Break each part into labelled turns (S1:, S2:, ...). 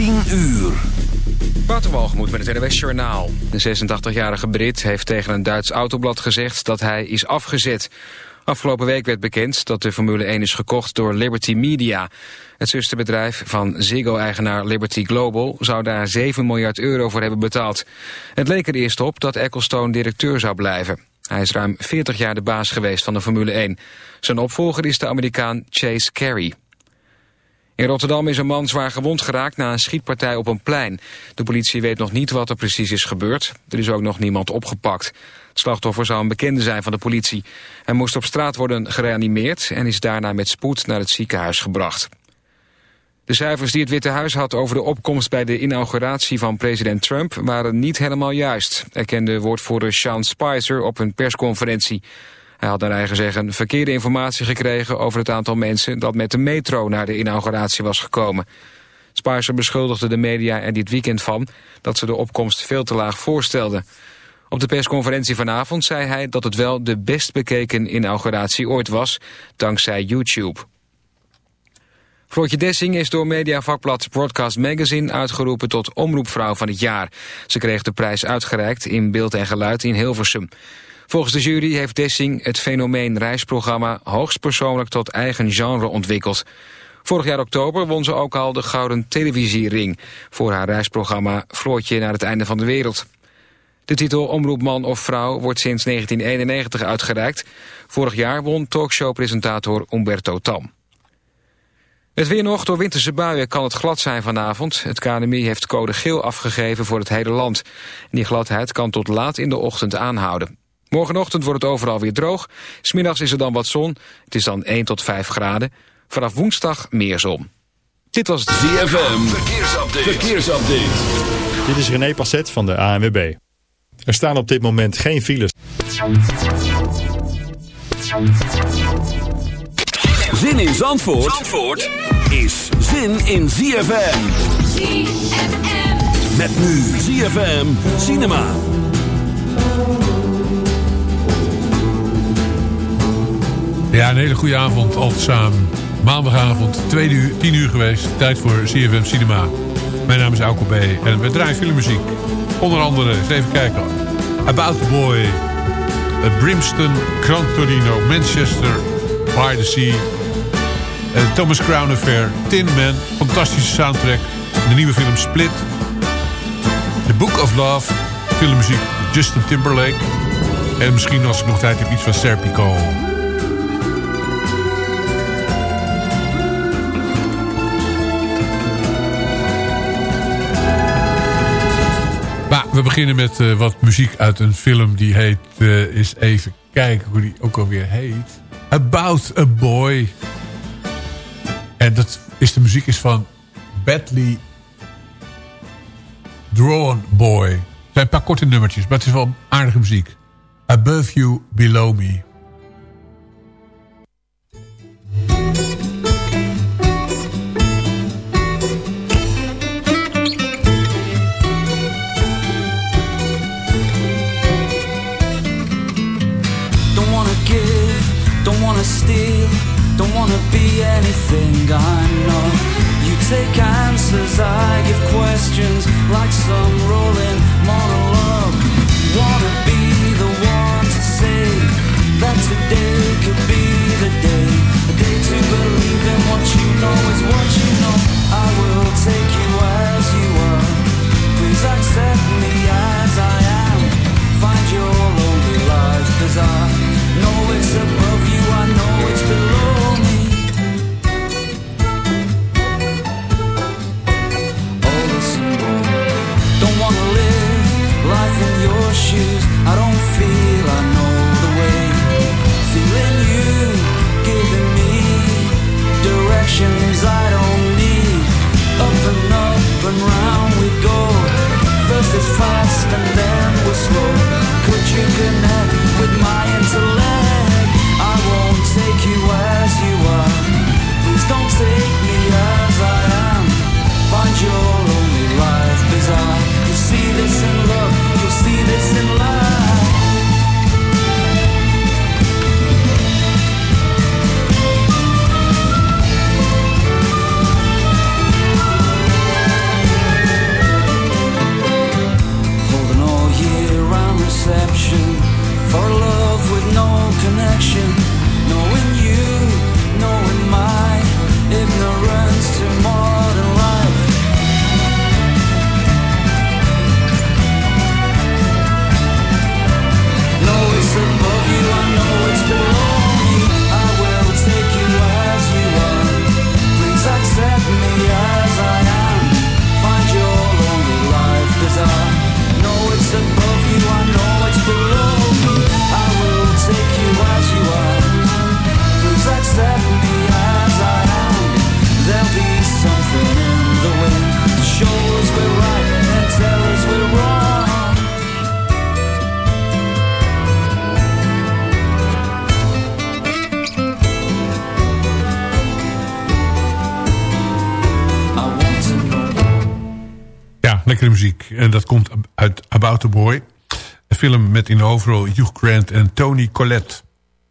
S1: 10 uur.
S2: Waterwalgemoed met het NWS Journaal. De 86-jarige Brit heeft tegen een Duits autoblad gezegd dat hij is afgezet. Afgelopen week werd bekend dat de Formule 1 is gekocht door Liberty Media. Het zusterbedrijf van Ziggo-eigenaar Liberty Global zou daar 7 miljard euro voor hebben betaald. Het leek er eerst op dat Ecclestone directeur zou blijven. Hij is ruim 40 jaar de baas geweest van de Formule 1. Zijn opvolger is de Amerikaan Chase Carey. In Rotterdam is een man zwaar gewond geraakt na een schietpartij op een plein. De politie weet nog niet wat er precies is gebeurd. Er is ook nog niemand opgepakt. Het slachtoffer zou een bekende zijn van de politie. Hij moest op straat worden gereanimeerd en is daarna met spoed naar het ziekenhuis gebracht. De cijfers die het Witte Huis had over de opkomst bij de inauguratie van president Trump waren niet helemaal juist, erkende woordvoerder Sean Spicer op een persconferentie. Hij had naar eigen zeggen verkeerde informatie gekregen over het aantal mensen dat met de metro naar de inauguratie was gekomen. Spicer beschuldigde de media er dit weekend van dat ze de opkomst veel te laag voorstelden. Op de persconferentie vanavond zei hij dat het wel de best bekeken inauguratie ooit was, dankzij YouTube. Floortje Dessing is door mediavakblad Broadcast Magazine uitgeroepen tot omroepvrouw van het jaar. Ze kreeg de prijs uitgereikt in beeld en geluid in Hilversum. Volgens de jury heeft Dessing het fenomeen reisprogramma hoogstpersoonlijk tot eigen genre ontwikkeld. Vorig jaar oktober won ze ook al de Gouden Televisiering voor haar reisprogramma Floortje naar het einde van de wereld. De titel Omroepman of Vrouw wordt sinds 1991 uitgereikt. Vorig jaar won talkshowpresentator Umberto Tam. Het weer nog. Door winterse buien kan het glad zijn vanavond. Het KNMI heeft code geel afgegeven voor het hele land. Die gladheid kan tot laat in de ochtend aanhouden. Morgenochtend wordt het overal weer droog. Smiddags is er dan wat zon. Het is dan 1 tot 5 graden. Vanaf woensdag meer zon. Dit was het
S1: ZFM. Verkeersupdate. Verkeersupdate.
S3: Dit is René Passet van de ANWB. Er staan op dit moment geen files.
S1: Zin in Zandvoort, Zandvoort is zin in ZFM. ZFM. Met nu ZFM Cinema.
S4: Ja, een hele goede avond al samen. Maandagavond, 2 uur, 10 uur geweest. Tijd voor CFM Cinema. Mijn naam is Alko B. En we draaien filmmuziek. Onder andere, eens even kijken. About the Boy. Brimston, Gran Torino, Manchester, By the Sea. Thomas Crown Affair, Tin Man. Fantastische soundtrack. De nieuwe film Split. The Book of Love. Filmmuziek Justin Timberlake. En misschien als ik nog tijd heb iets van Serpico. We beginnen met uh, wat muziek uit een film die heet... Uh, eens even kijken hoe die ook alweer heet. About a Boy. En dat is, de muziek is van Badly Drawn Boy. Het zijn een paar korte nummertjes, maar het is wel aardige muziek. Above You, Below Me.
S5: Don't wanna be anything I know. You take answers,
S4: muziek. En dat komt uit About the Boy. Een film met in de hoofdrol Hugh Grant en Tony Collette.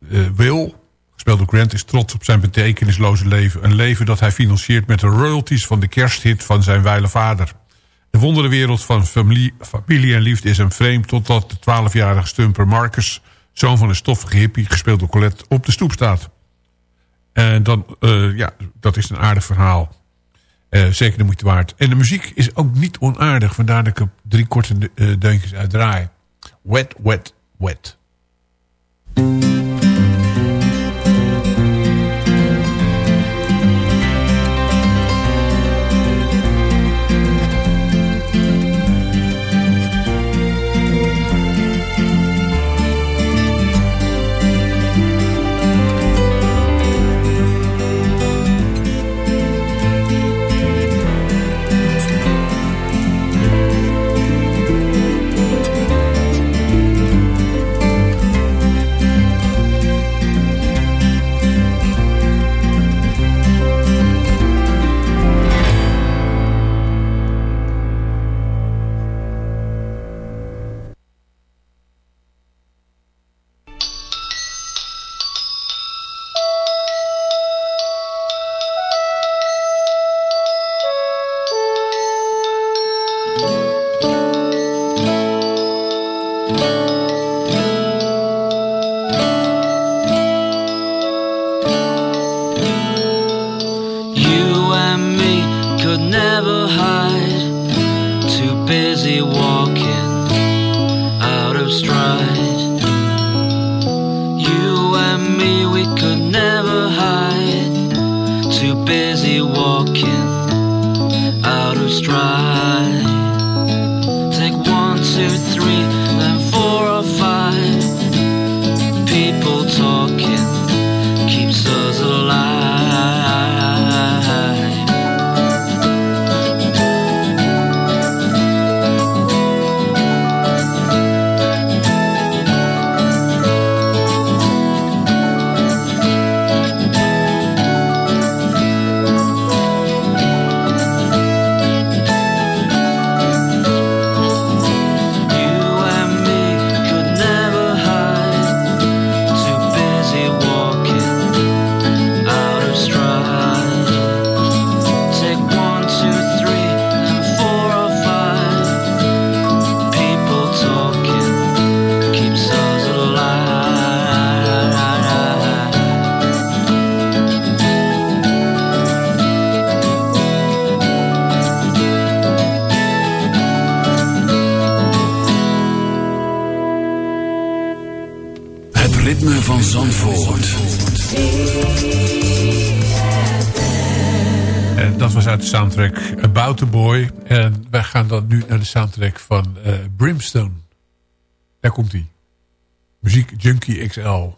S4: Uh, Will, gespeeld door Grant, is trots op zijn betekenisloze leven. Een leven dat hij financiert met de royalties van de kersthit van zijn wijle vader. De wonderenwereld van familie, familie en liefde is hem vreemd... totdat de 12-jarige stumper Marcus, zoon van een stoffige hippie... gespeeld door Colette, op de stoep staat. En dan, uh, ja, dat is een aardig verhaal. Uh, zeker de moeite waard. En de muziek is ook niet onaardig. Vandaar dat ik er drie korte uh, deuntjes uit draai. Wet, wet, wet. Van uh, Brimstone. Daar komt hij. Muziek Junkie XL.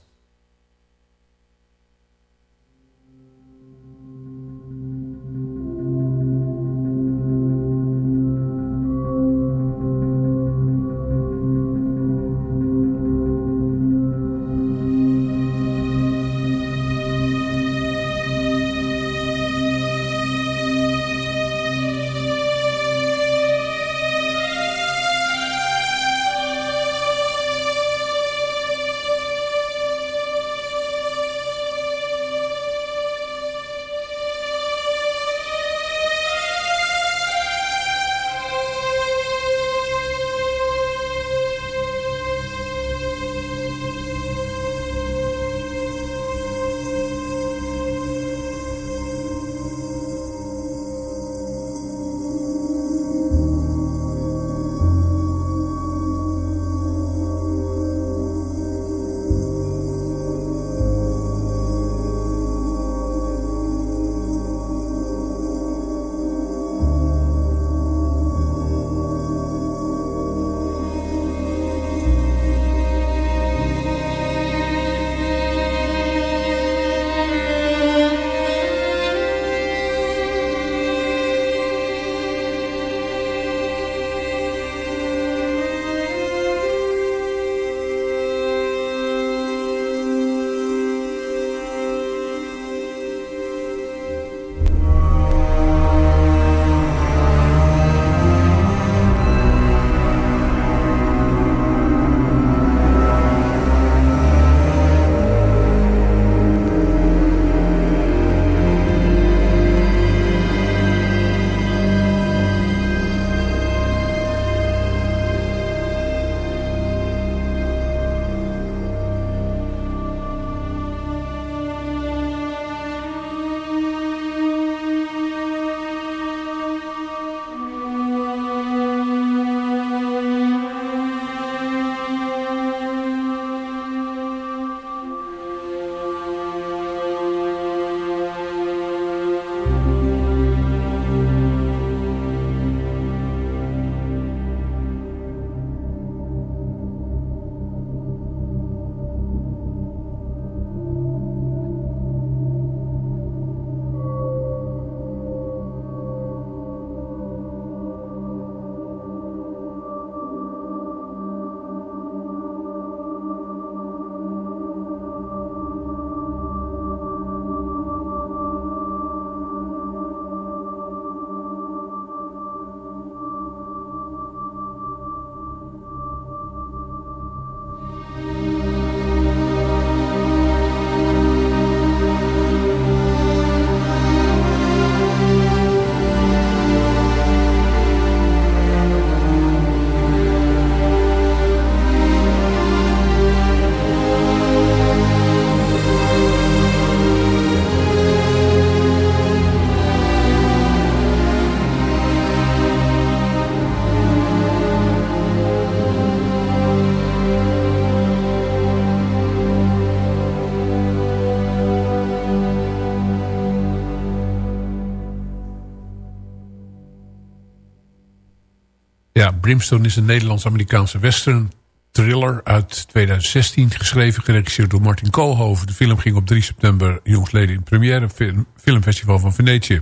S4: Brimstone is een Nederlands-Amerikaanse western thriller uit 2016. Geschreven, geregisseerd door Martin Koolhoven. De film ging op 3 september jongsleden in première. Film, filmfestival van Venetië.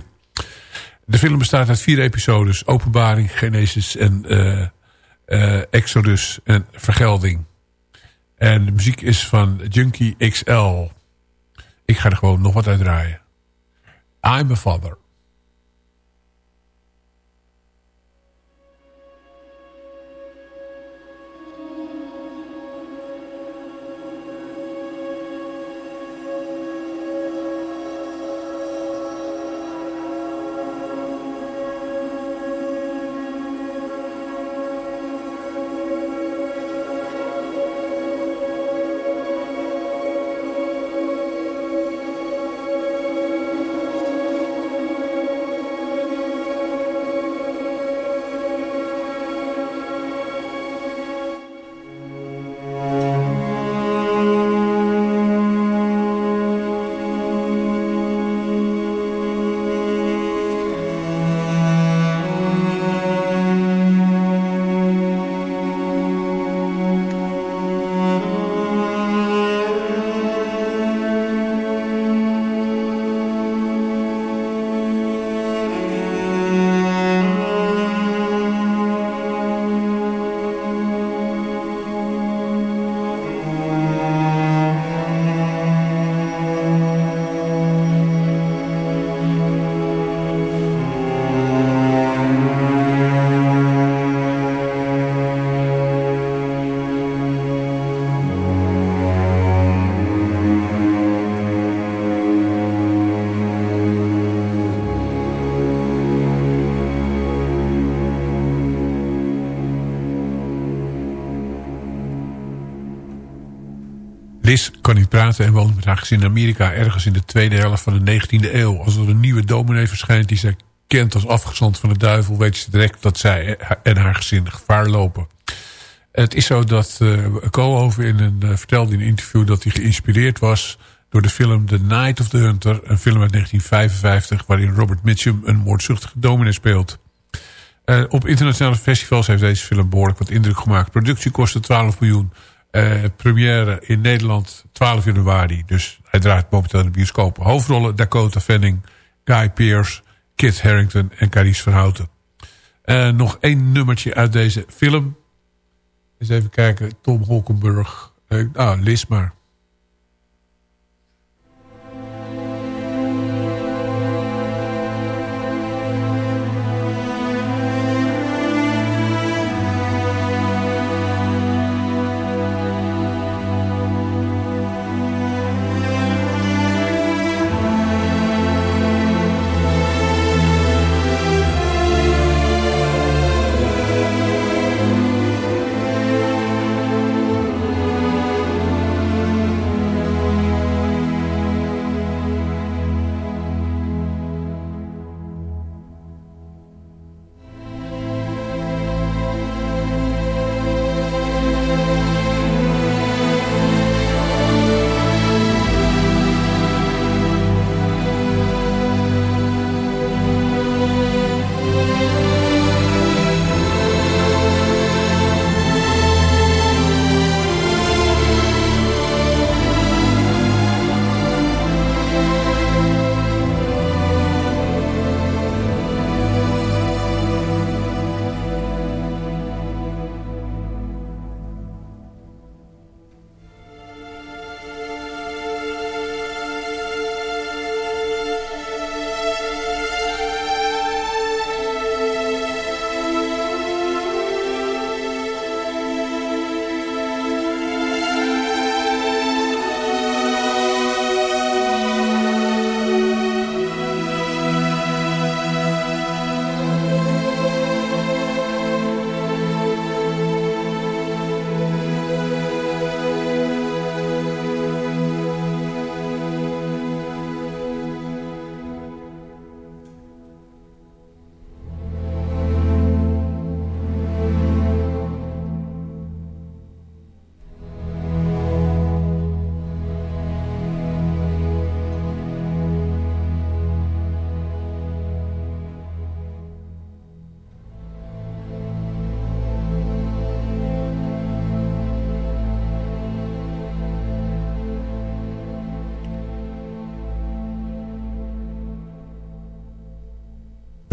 S4: De film bestaat uit vier episodes. Openbaring, Genesis en uh, uh, Exodus en Vergelding. En de muziek is van Junkie XL. Ik ga er gewoon nog wat uit draaien. I'm a father. Liz kan niet praten en woont met haar gezin in Amerika... ergens in de tweede helft van de 19e eeuw. Als er een nieuwe dominee verschijnt die zij kent als afgezant van de duivel... weet ze direct dat zij en haar gezin gevaar lopen. Het is zo dat uh, in een, uh, vertelde in een interview... dat hij geïnspireerd was door de film The Night of the Hunter... een film uit 1955 waarin Robert Mitchum een moordzuchtige dominee speelt... Uh, op internationale festivals heeft deze film behoorlijk wat indruk gemaakt. Productie kostte 12 miljoen. Uh, première in Nederland 12 januari. Dus hij draait momenteel de bioscoop. Hoofdrollen Dakota Fanning, Guy Pearce, Kit Harrington en Carice Verhouten. Uh, nog één nummertje uit deze film. Eens even kijken. Tom Holkenburg. Uh, ah, Liz maar.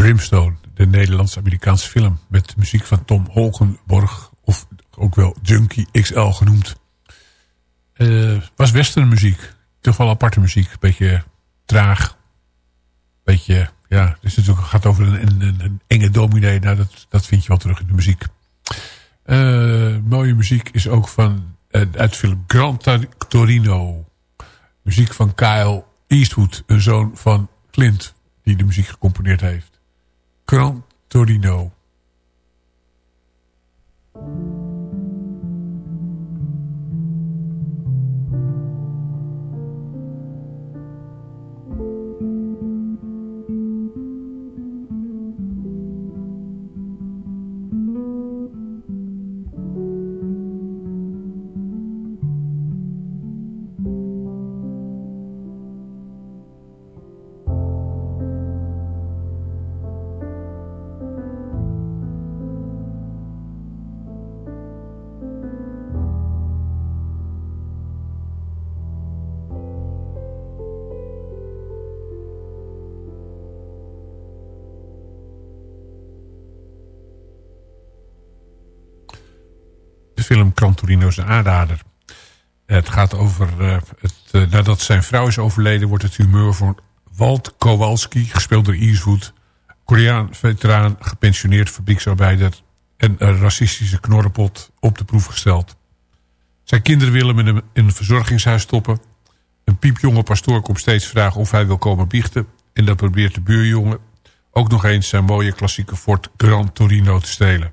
S4: Brimstone, de Nederlands-Amerikaanse film... met muziek van Tom Holkenborg, of ook wel Junkie XL genoemd. Uh, was westernmuziek, toch wel aparte muziek. Beetje traag, beetje... Ja, het is natuurlijk, gaat over een, een, een enge dominee. Nou, dat, dat vind je wel terug in de muziek. Uh, mooie muziek is ook van uh, uit de film Gran Torino. Muziek van Kyle Eastwood, een zoon van Clint, die de muziek gecomponeerd heeft. Gran Torino. Gran Torino is een aanrader. Het gaat over... Uh, het, uh, nadat zijn vrouw is overleden... wordt het humeur van Walt Kowalski... gespeeld door Eastwood... Koreaan, veteraan, gepensioneerd fabrieksarbeider... en een racistische knorrenpot op de proef gesteld. Zijn kinderen willen hem in een, verzorgingshuis stoppen. Een piepjonge pastoor komt steeds vragen of hij wil komen biechten... en dat probeert de buurjongen ook nog eens zijn mooie klassieke Ford Gran Torino te stelen.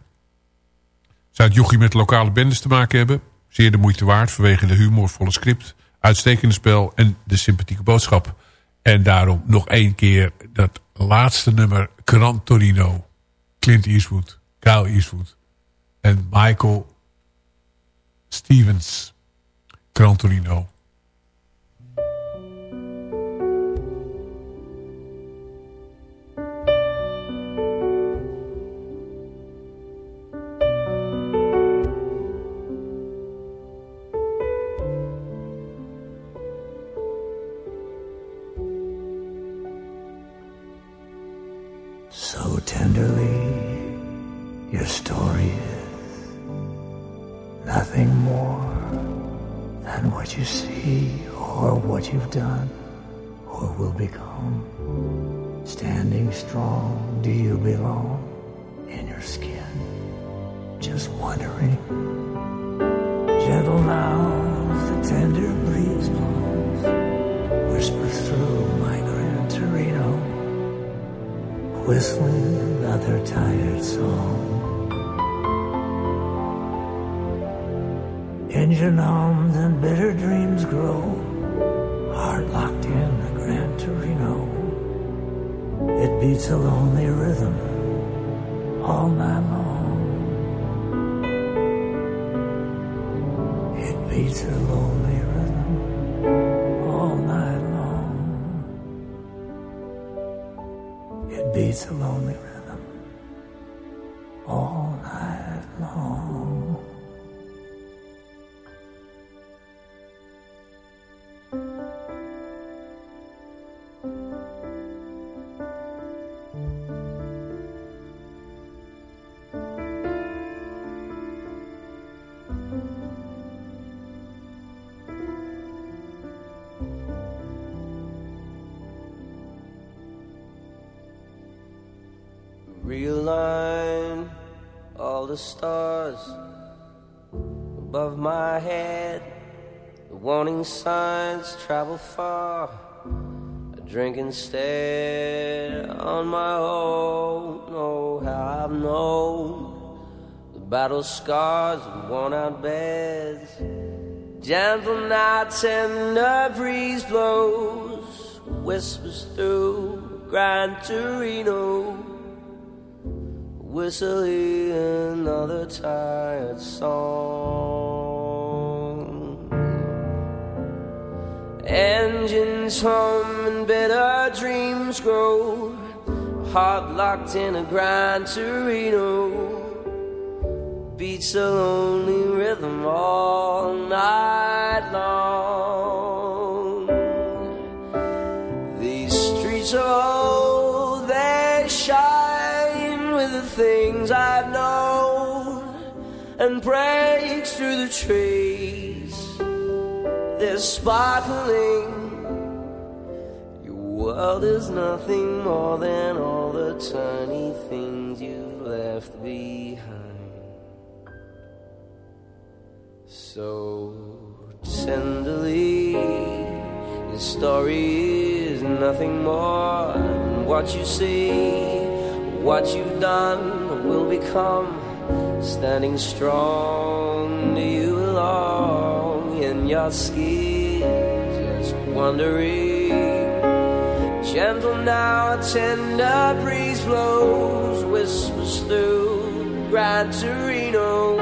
S4: Zou het jochie met lokale bendes te maken hebben? Zeer de moeite waard vanwege de humorvolle script, uitstekende spel en de sympathieke boodschap. En daarom nog één keer dat laatste nummer, Gran Torino. Clint Eastwood, Kyle Eastwood en Michael Stevens. Gran Torino.
S6: tenderly
S7: your story is nothing more than what you see or what you've done or will become. Standing strong, do you belong in your skin? Just wondering. Gentle now, the tender breeze blows, whispers through my grand torino, whistling their tired song. Engine hums and bitter dreams grow, heart locked in a Gran Torino. It beats a lonely rhythm
S6: all
S7: night long. It beats a lonely rhythm all night long. It beats a lonely rhythm.
S6: The stars above my head. The warning signs travel far. I drink instead on my own. Oh, how I've known the battle scars and worn out beds. Gentle nights and the breeze blows, whispers through Gran Torino whistling another tired song. Engines hum and bitter dreams grow, heart locked in a Gran Torino. Beats a lonely rhythm all night long. Breaks through the trees. They're sparkling. Your world is nothing more than all the tiny things you've left behind. So tenderly, your story is nothing more than what you see, what you've done will become. Standing strong, you belong in your skin? Just wondering. Gentle now, a tender breeze blows, whispers through Gran Torino,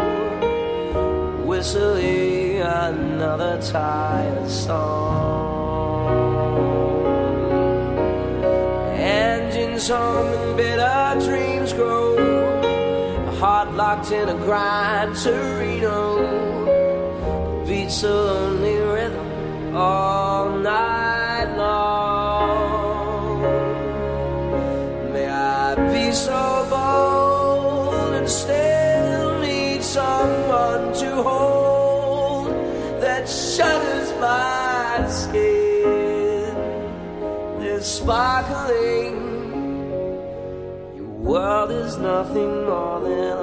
S6: whistling another tired song. Engines hum and bitter dreams grow, in a Gran Torino, beats a lonely rhythm all night long. May I be so bold and still need someone to hold that shudders my skin. There's sparkling. World is nothing more than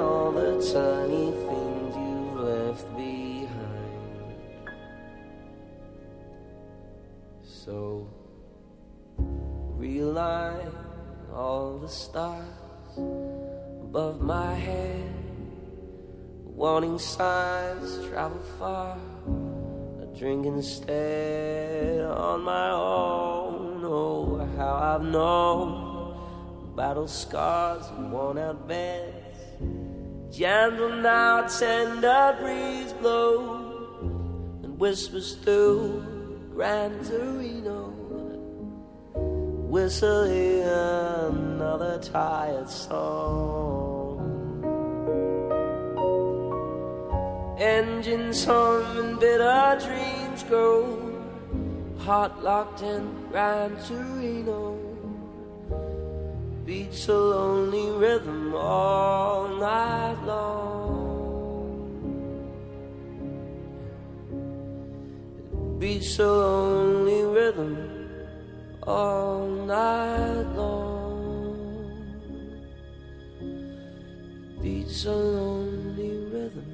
S6: Warning signs travel far. A drink instead on my own. Oh, how I've known battle scars and worn out beds. Gentle now, tender breeze blows and whispers through Gran Torino whistling another tired song. Engines hum and bitter dreams go, heart locked in Gran Torino. Beats a lonely rhythm all night long. Beats a lonely rhythm all night long. Beats a lonely rhythm.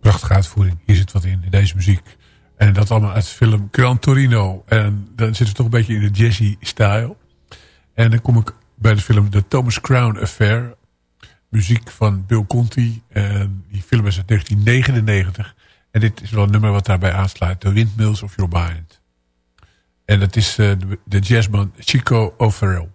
S4: Prachtige uitvoering. Hier zit wat in, deze muziek. En dat allemaal uit de film Gran Torino. En dan zitten we toch een beetje in de jazzy style. En dan kom ik bij de film The Thomas Crown Affair. Muziek van Bill Conti. En die film is uit 1999. En dit is wel een nummer wat daarbij aansluit. The Windmills of Your Mind. En dat is uh, de, de jazzman Chico O'Farrell.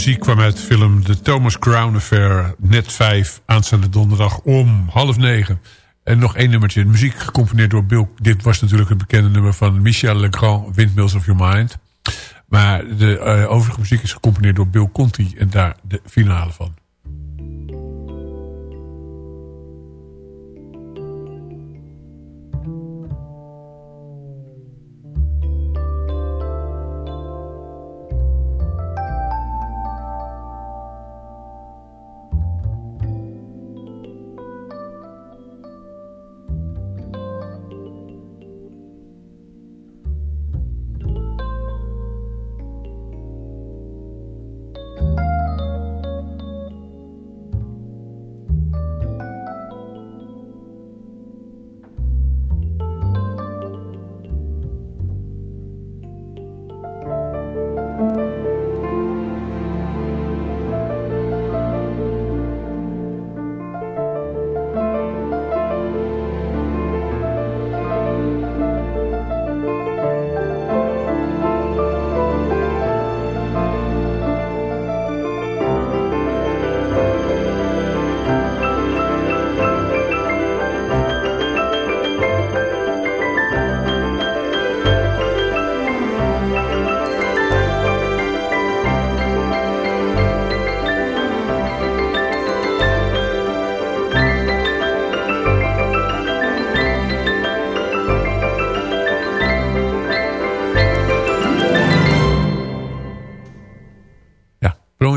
S4: Muziek kwam uit de film The Thomas Crown Affair, net 5, aanstaande donderdag om half negen. En nog één nummertje, muziek gecomponeerd door Bill... Dit was natuurlijk het bekende nummer van Michel Legrand, Windmills of Your Mind. Maar de uh, overige muziek is gecomponeerd door Bill Conti en daar de finale van.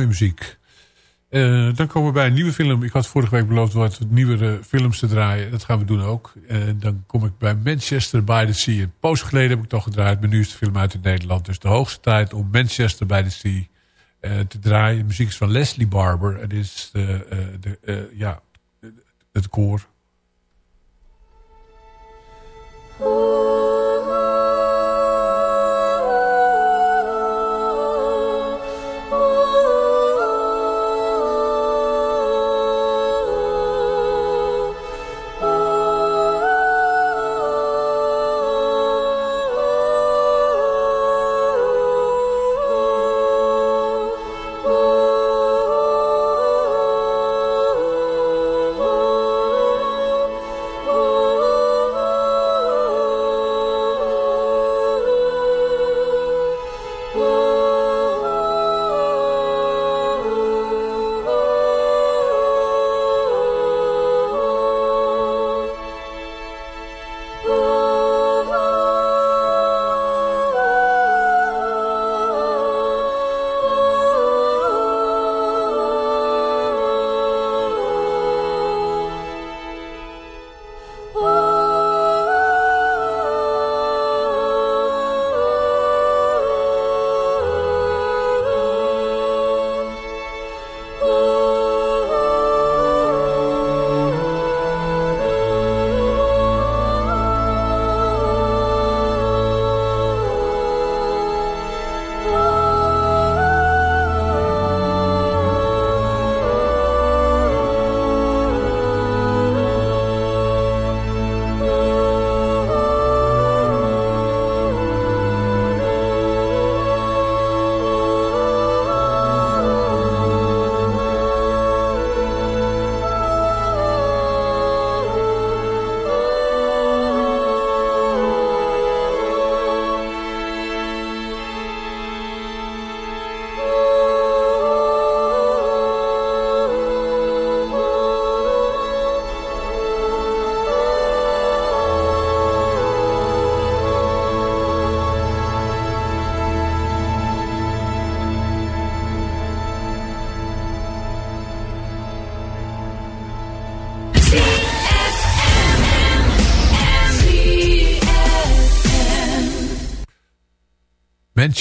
S4: Muziek. Uh, dan komen we bij een nieuwe film. Ik had vorige week beloofd wat nieuwere films te draaien. Dat gaan we doen ook. Uh, dan kom ik bij Manchester by the Sea. Een poos geleden heb ik toch gedraaid. Mijn nieuwste film uit Nederland. Dus de hoogste tijd om Manchester by the Sea uh, te draaien. De muziek is van Leslie Barber. Het is de, de, ja, het koor.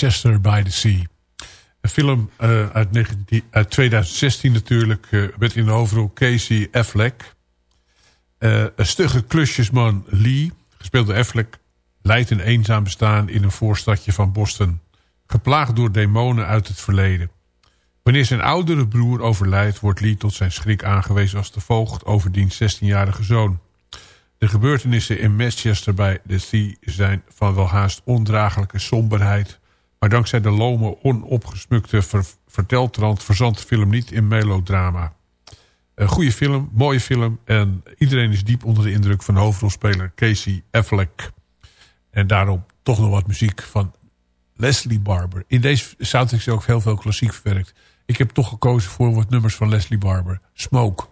S4: Manchester by the Sea. Een film uit, 19, uit, 2016 natuurlijk. Uh, met in de hoofdrol Casey Affleck. Uh, een stugge klusjesman Lee, gespeeld door Affleck... leidt een eenzaam bestaan in een voorstadje van Boston. Geplaagd door demonen uit het verleden. Wanneer zijn oudere broer overlijdt... wordt Lee tot zijn schrik aangewezen als de voogd over diens 16-jarige zoon. De gebeurtenissen in Manchester bij The Sea zijn van wel haast ondraaglijke somberheid. Maar dankzij de lome, onopgesmukte ver verteltrand verzandt de film niet in melodrama. Een goede film, mooie film. En iedereen is diep onder de indruk van de hoofdrolspeler Casey Affleck. En daarom toch nog wat muziek van Leslie Barber. In deze soundtrack is ook heel veel klassiek verwerkt. Ik heb toch gekozen voor wat nummers van Leslie Barber. Smoke.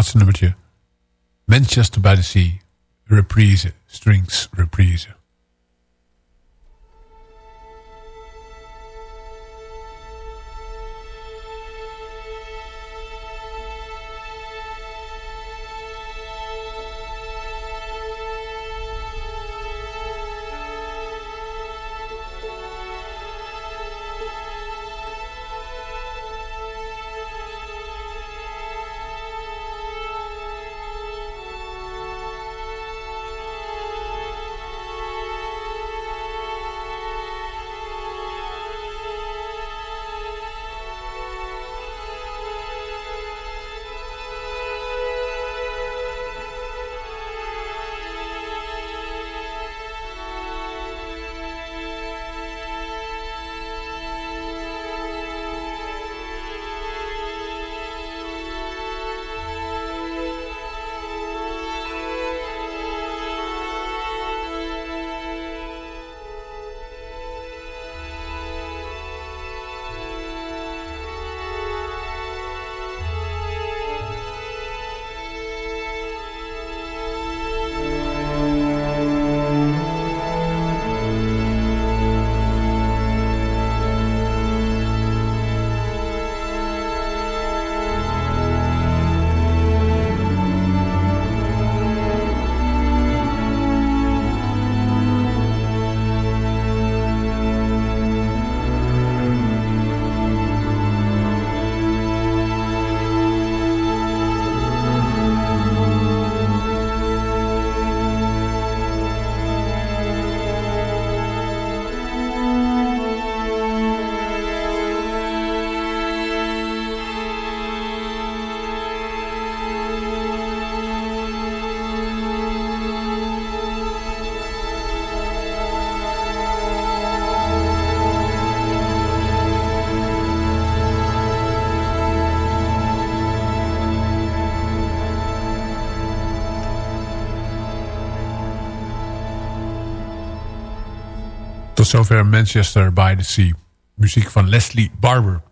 S4: Laatste nummertje. Manchester by the Sea. Reprise. Strings reprise. Zover Manchester by the Sea. Muziek van Leslie Barber.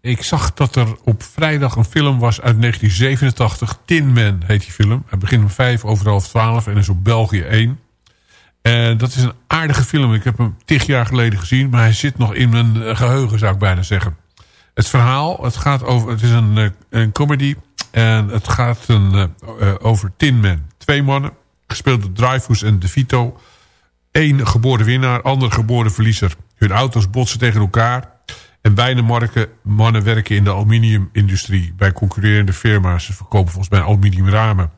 S4: Ik zag dat er op vrijdag een film was uit 1987. Tin Man heet die film. Hij begint om vijf over half twaalf en is op België 1. En dat is een aardige film. Ik heb hem tig jaar geleden gezien. Maar hij zit nog in mijn eh, geheugen zou ik bijna zeggen. Het verhaal, het, gaat over, het is een, eh, een comedy. En het gaat een, uh, over Tin Man. Twee mannen, gespeeld door Dreyfus en De Vito Eén geboren winnaar, ander geboren verliezer. Hun auto's botsen tegen elkaar. En beide marken, mannen werken in de aluminiumindustrie... bij concurrerende firma's. Ze verkopen volgens mij aluminiumramen.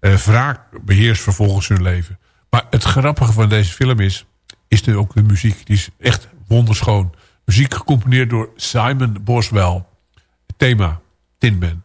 S4: Uh, wraak beheerst vervolgens hun leven. Maar het grappige van deze film is... is er ook de muziek. Die is echt wonderschoon. Muziek gecomponeerd door Simon Boswell. Thema Tin Man.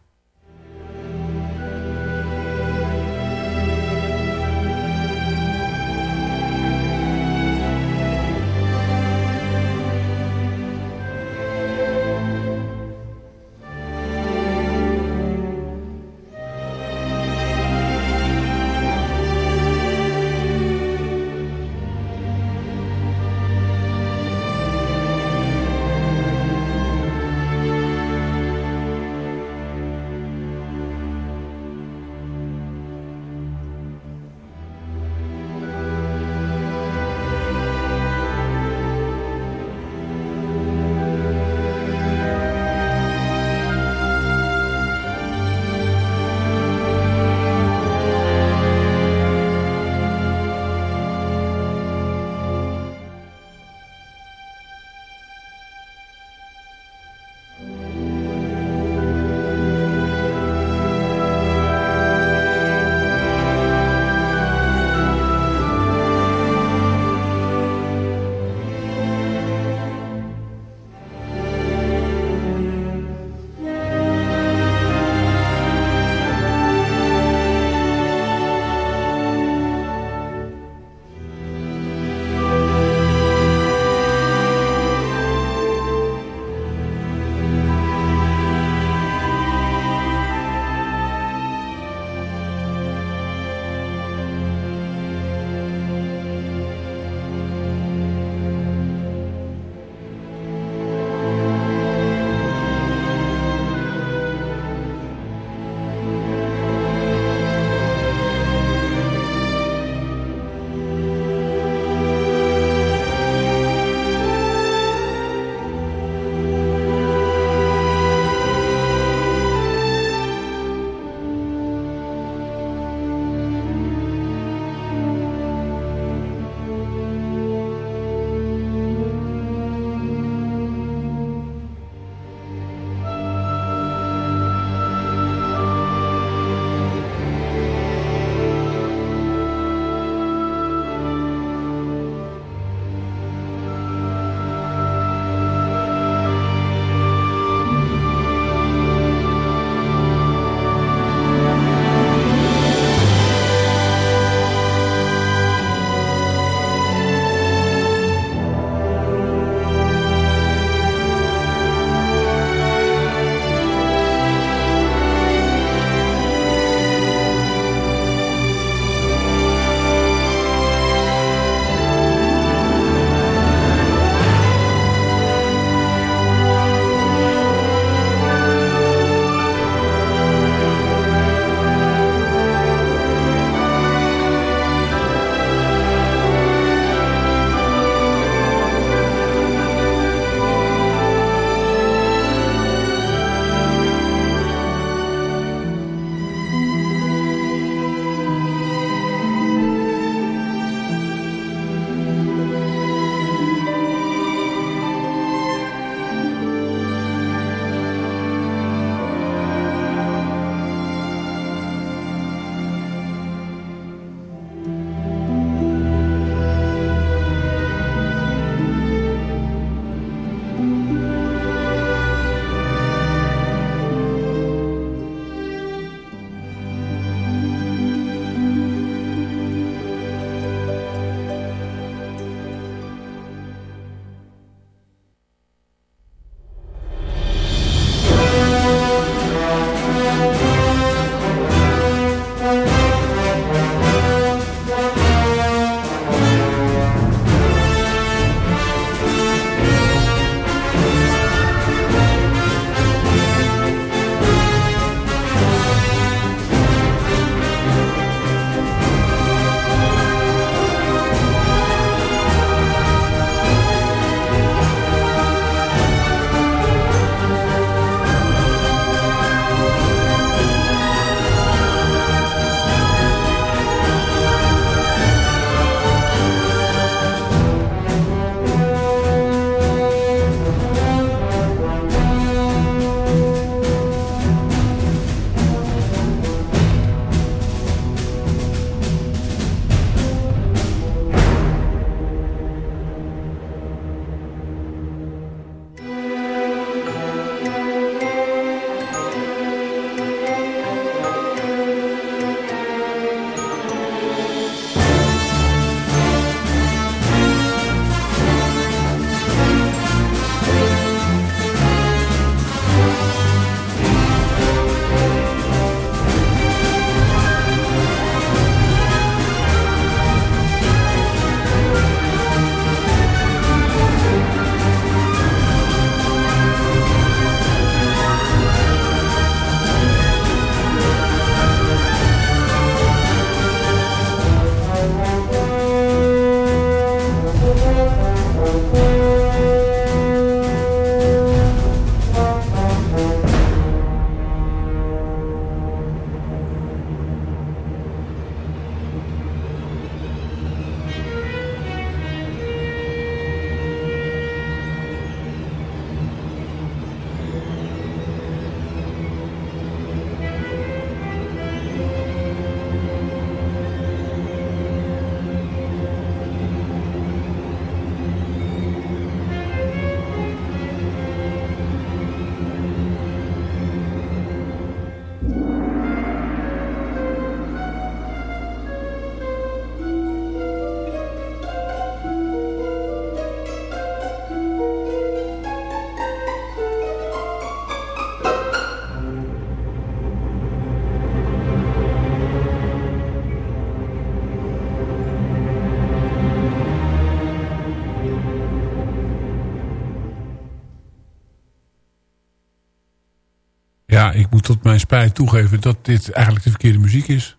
S4: Mijn spijt toegeven dat dit eigenlijk de verkeerde muziek is.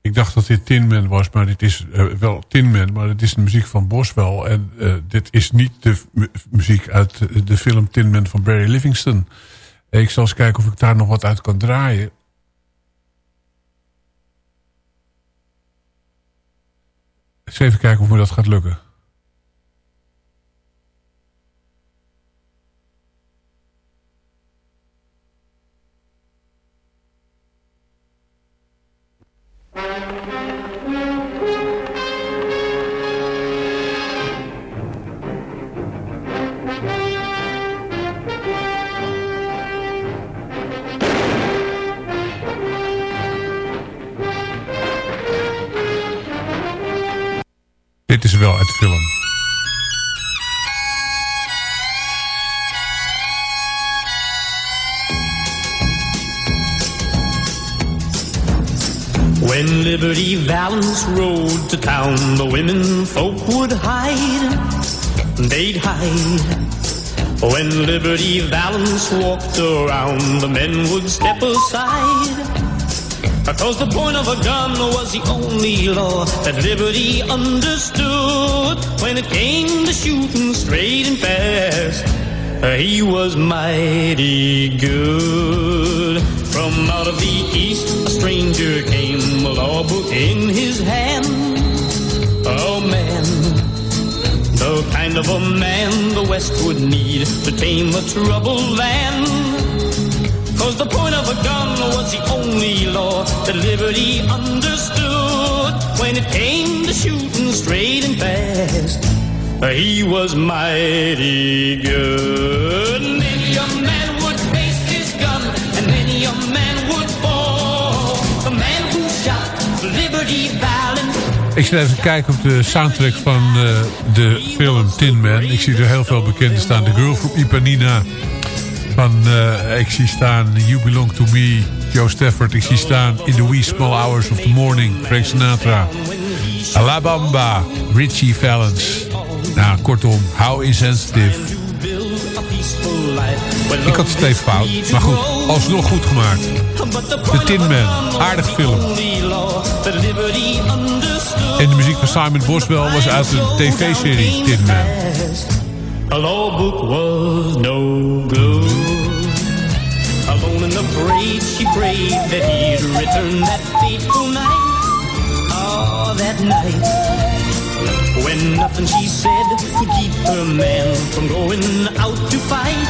S4: Ik dacht dat dit Tin Man was, maar dit is uh, wel Tin Man, maar het is de muziek van Boswell. En uh, dit is niet de muziek uit de film Tin Man van Barry Livingston. Ik zal eens kijken of ik daar nog wat uit kan draaien. Eens even kijken of me dat gaat lukken. Dit is wel uit de film.
S8: When Liberty Valance rode to town, the women folk would hide. They'd hide. When Liberty Valance walked around, the men would step aside. Cause the point of a gun was the only law that liberty understood. When it came to shooting straight and fast, uh, he was mighty good. From out of the east, a stranger came, a law book in his hand. Oh man, the kind of a man the West would need to tame a troubled land. Cause the the only law that liberty understood. When it came to shooting straight and fast, he was mighty good. Many a man would face his gun, and many a man would fall. The man who shot Liberty Valance.
S4: Ik zit even kijken op de soundtrack van uh, de film Tin Man. Ik zie er heel veel bekende staan. The Girl from Ipanina. Van, uh, ik zie staan You Belong To Me, Joe Stafford. Ik zie staan In The Wee Small Hours of the Morning, Frank Sinatra. Alabama, Richie Valens. Nou, kortom, How Insensitive. Ik had even fout, maar goed, alsnog goed gemaakt. The Tin Man, aardig film. En de muziek van Simon Boswell was uit een tv-serie Tin Man.
S8: A law book was no good. Parade, she prayed that he'd return that fateful night. Oh, that night. When nothing she said could keep her man from going out to fight.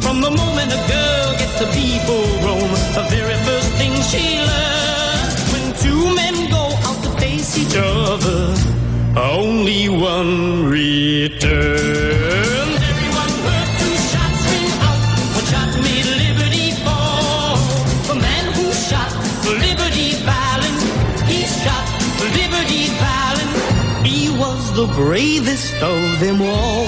S8: From the moment a girl gets to be full grown, the very first thing she learns when two men go out to face each other only one return. Bravest of them all.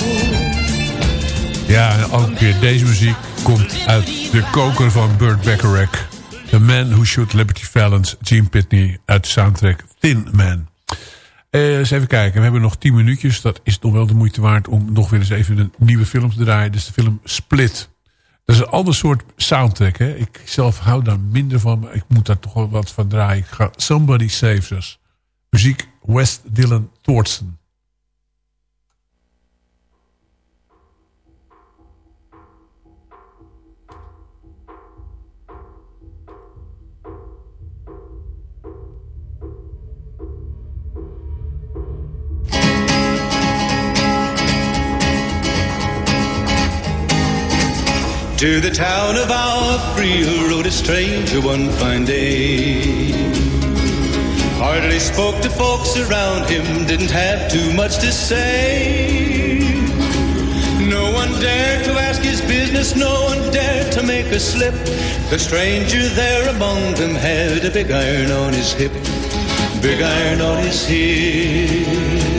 S4: Ja, en ook weer deze muziek komt uit de koker van Burt Bacharach. The Man Who Shot Liberty Valance, Gene Pitney uit de soundtrack Thin Man. Uh, eens even kijken, we hebben nog 10 minuutjes. Dat is nog wel de moeite waard om nog weer eens even een nieuwe film te draaien. Dus de film Split. Dat is een ander soort soundtrack. Hè? Ik zelf hou daar minder van, maar ik moet daar toch wel wat van draaien. Ik ga Somebody Saves Us. Muziek West Dylan Thornton.
S9: To the town of Free rode a stranger one fine day. Hardly spoke to folks around him, didn't have too much to say. No one dared to ask his business, no one dared to make a slip. The stranger there among them had a big iron on his hip, big iron on his hip.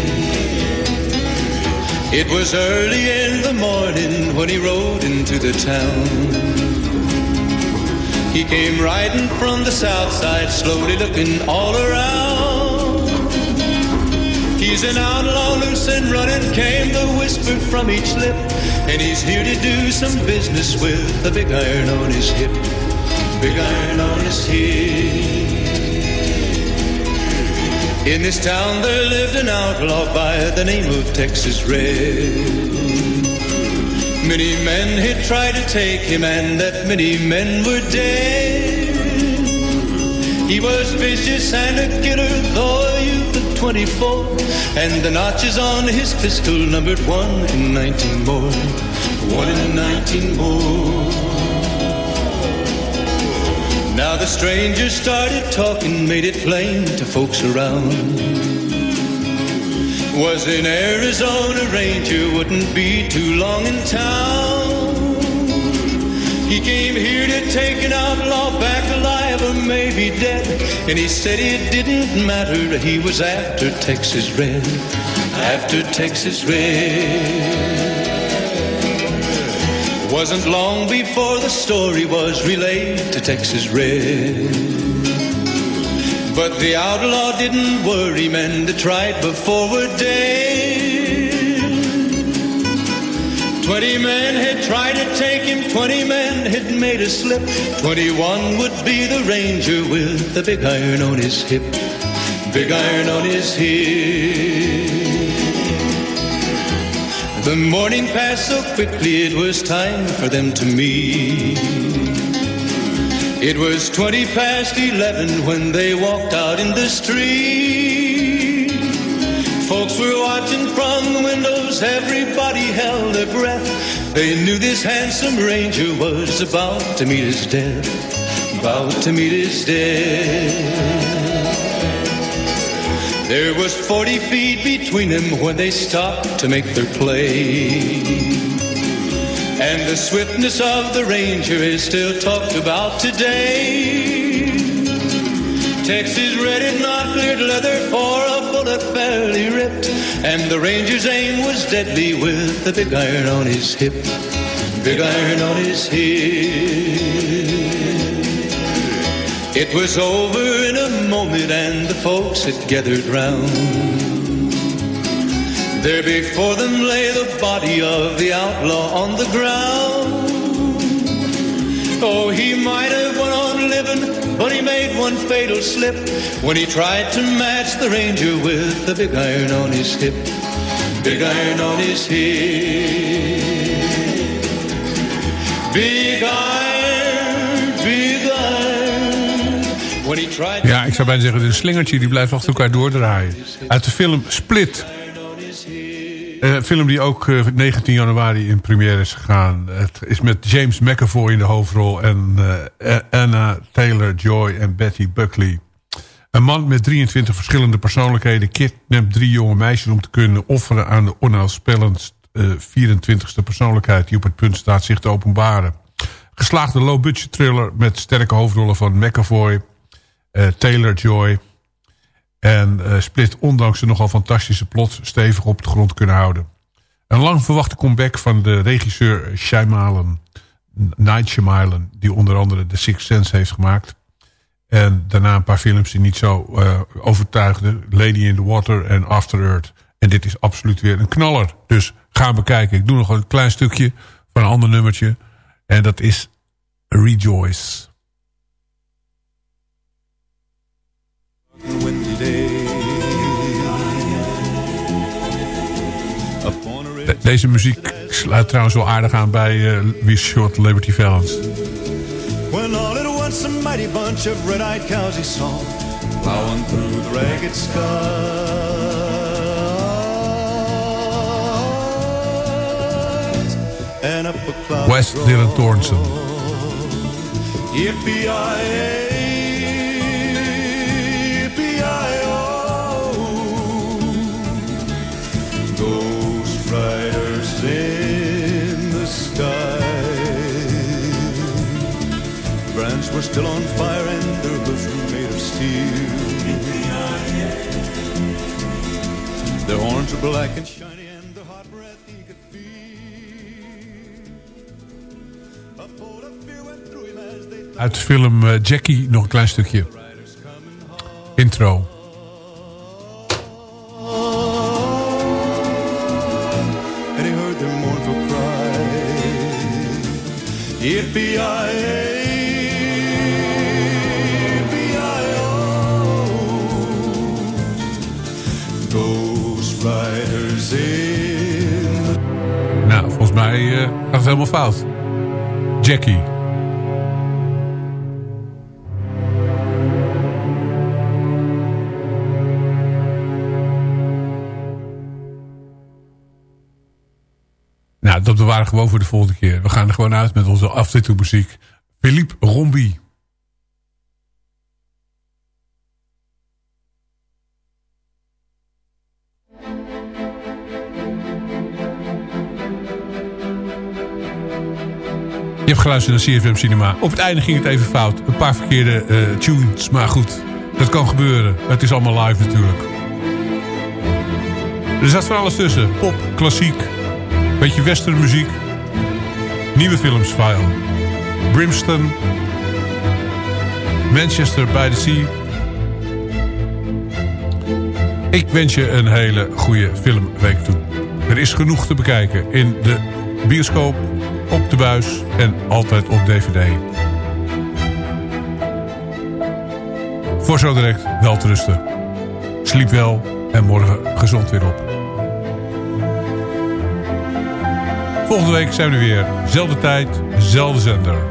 S9: It was early in the morning when he rode into the town. He came riding from the south side, slowly looking all around. He's an outlaw loose and running, came the whisper from each lip. And he's here to do some business with a big iron on his hip. Big iron on his hip. In this town there lived an outlaw by the name of Texas Red. Many men had tried to take him, and that many men were dead. He was vicious and a killer, though a youth of 24. And the notches on his pistol numbered one in 19 more. One in 19 more. The stranger started talking, made it plain to folks around. Was in Arizona Ranger, wouldn't be too long in town. He came here to take an outlaw back alive or maybe dead. And he said it didn't matter, he was after Texas Red. After Texas Red. Wasn't long before the story was relayed to Texas Red. But the outlaw didn't worry men that tried before were dead. Twenty men had tried to take him, twenty men had made a slip. Twenty-one would be the ranger with the big iron on his hip. Big iron on his hip. The morning passed so quickly it was time for them to meet. It was twenty past eleven when they walked out in the street. Folks were watching from the windows, everybody held their breath. They knew this handsome ranger was about to meet his death, about to meet his death. There was 40 feet between them when they stopped to make their play. And the swiftness of the Ranger is still talked about today. Texas red and not cleared leather for a bullet fairly ripped. And the Ranger's aim was deadly with the big iron on his hip. Big iron on his hip. It was over in a and the folks had gathered round. There before them lay the body of the outlaw on the ground. Oh, he might have went on living, but he made one fatal slip when he tried to match the ranger with the big iron on his hip. Big iron on his hip.
S4: Ja, ik zou bijna zeggen, een slingertje die blijft achter elkaar doordraaien. Uit de film Split. Eh, Een film die ook eh, 19 januari in première is gegaan. Het is met James McAvoy in de hoofdrol... en eh, Anna Taylor-Joy en Betty Buckley. Een man met 23 verschillende persoonlijkheden... kidnapt drie jonge meisjes om te kunnen offeren... aan de onheilspellend 24ste persoonlijkheid... die op het punt staat zich te openbaren. Geslaagde low-budget thriller met sterke hoofdrollen van McAvoy... eh, Taylor-Joy... En eh, Split, ondanks de nogal fantastische plot, stevig op de grond kunnen houden. Een lang verwachte comeback van de regisseur Shyamalan, Night Shyamalan, die onder andere The Sixth Sense heeft gemaakt. En daarna een paar films die niet zo eh, overtuigden. Lady in the Water en After Earth. En dit is absoluut weer een knaller. Dus ga bekijken. Ik doe nog een klein stukje van een ander nummertje. En dat is Rejoice. De- deze muziek sluit trouwens wel aardig aan bij eh We Short Liberty Valance.
S10: When all at once a mighty bunch of red-eyed cows he saw plowing through the ragged skies and up a cloud.
S4: West Dylan Thornton.
S10: Yippee-yi-yay, still on fire and their hooves were made of steel. Their horns were black and shiny and the hot breath he could feel.
S4: Uit film eh, Jackie nog een klein stukje. Intro. Mij eh, gaat helemaal fout. Jackie. Nou, dat bewaren we gewoon voor de volgende keer. We gaan er gewoon uit met onze aftitelmuziek. Philippe Rombie. Je hebt geluisterd naar CFM Cinema. Op het einde ging het even fout. Een paar verkeerde eh, tunes, maar goed. Dat kan gebeuren. Het is allemaal live natuurlijk. Er zat van alles tussen. Pop, klassiek, beetje westernmuziek. Nieuwe films van Brimston. Manchester by the Sea. Ik wens je een hele goede filmweek toe. Er is genoeg te bekijken in de bioscoop, op de buis en altijd op DVD. Voor zo direct wel te rusten. Sliep wel en morgen gezond weer op. Volgende week zijn we er weer. Zelfde tijd, zelfde zender.